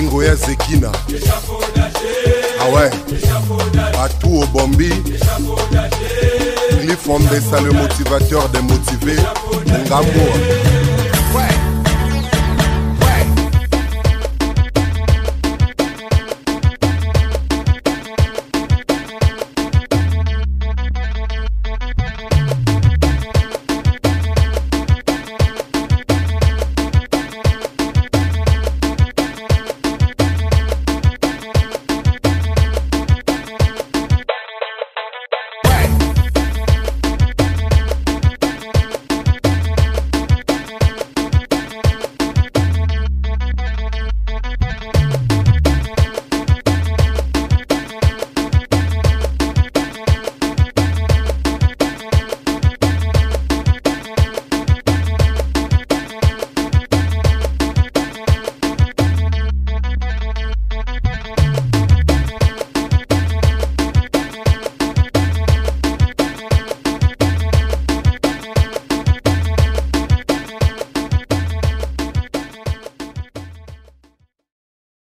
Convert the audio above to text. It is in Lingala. kingo ya zekina awe ah atu obombi clifondesa le motivateur des motivés mongamoa